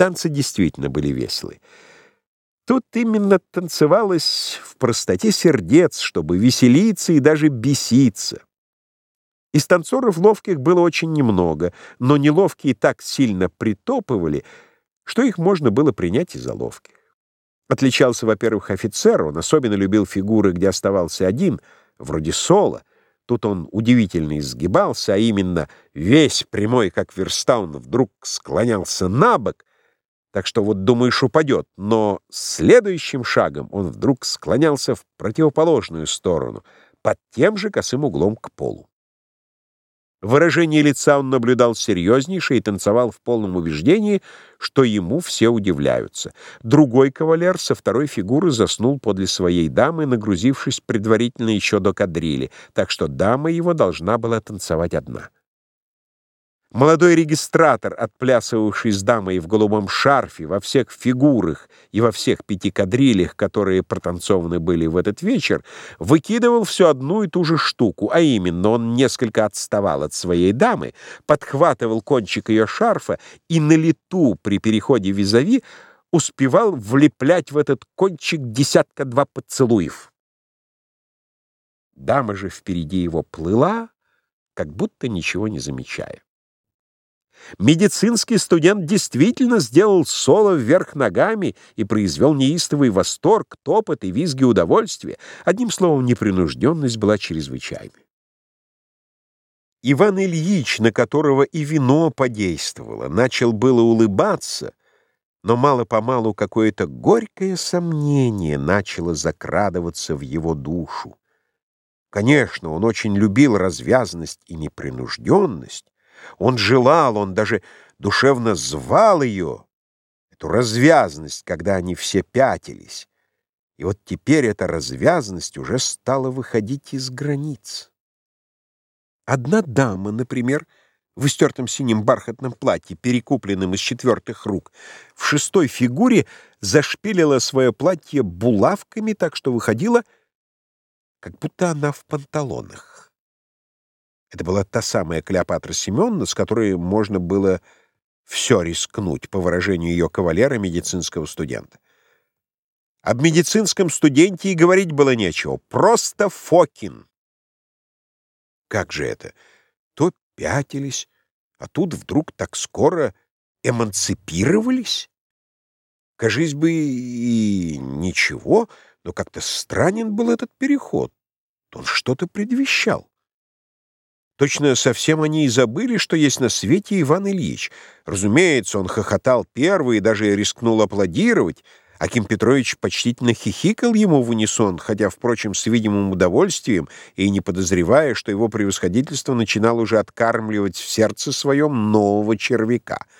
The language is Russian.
Танцы действительно были веселы. Тут именно танцевалось в простоте сердец, чтобы веселиться и даже беситься. Из танцоров ловких было очень немного, но неловкие так сильно притопывали, что их можно было принять и за ловких. Отличался, во-первых, офицер, он особенно любил фигуры, где оставался один, вроде соло. Тут он удивительно изгибался, а именно весь прямой, как верстаун, вдруг склонялся на бок, так что вот думаешь упадет, но следующим шагом он вдруг склонялся в противоположную сторону, под тем же косым углом к полу. Выражение лица он наблюдал серьезнейшее и танцевал в полном убеждении, что ему все удивляются. Другой кавалер со второй фигуры заснул подле своей дамы, нагрузившись предварительно еще до кадрили, так что дама его должна была танцевать одна. Молодой регистратор, отплясывавший с дамой в голубом шарфе, во всех фигурах и во всех пяти кадрилях, которые протанцованы были в этот вечер, выкидывал всю одну и ту же штуку, а именно он несколько отставал от своей дамы, подхватывал кончик ее шарфа и на лету при переходе визави успевал влеплять в этот кончик десятка-два поцелуев. Дама же впереди его плыла, как будто ничего не замечая. Медицинский студент действительно сделал соло вверх ногами и произвел неистовый восторг, топот и визги удовольствия. Одним словом, непринужденность была чрезвычайной. Иван Ильич, на которого и вино подействовало, начал было улыбаться, но мало-помалу какое-то горькое сомнение начало закрадываться в его душу. Конечно, он очень любил развязность и непринужденность, он желал, он даже душевно звал ее, эту развязность, когда они все пятились. И вот теперь эта развязность уже стала выходить из границ. Одна дама, например, в истертом синем бархатном платье, перекупленном из четвертых рук, в шестой фигуре зашпилила свое платье булавками, так что выходила, как будто она в панталонах. Это была та самая Клеопатра Семеновна, с которой можно было все рискнуть, по выражению ее кавалера, медицинского студента. Об медицинском студенте и говорить было нечего. Просто Фокин. Как же это? То пятились, а тут вдруг так скоро эмансипировались? Кажись бы и ничего, но как-то странен был этот переход. Он что-то предвещал. Точно совсем они и забыли, что есть на свете Иван Ильич. Разумеется, он хохотал первый и даже рискнул аплодировать. Аким Петрович почтительно хихикал ему в унисон, хотя, впрочем, с видимым удовольствием и не подозревая, что его превосходительство начинал уже откармливать в сердце своем нового червяка —